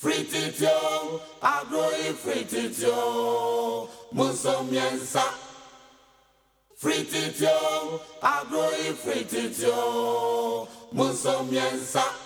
Frititio, agroi frititio, muso miensa. Frititio, agroi frititio, muso miensa.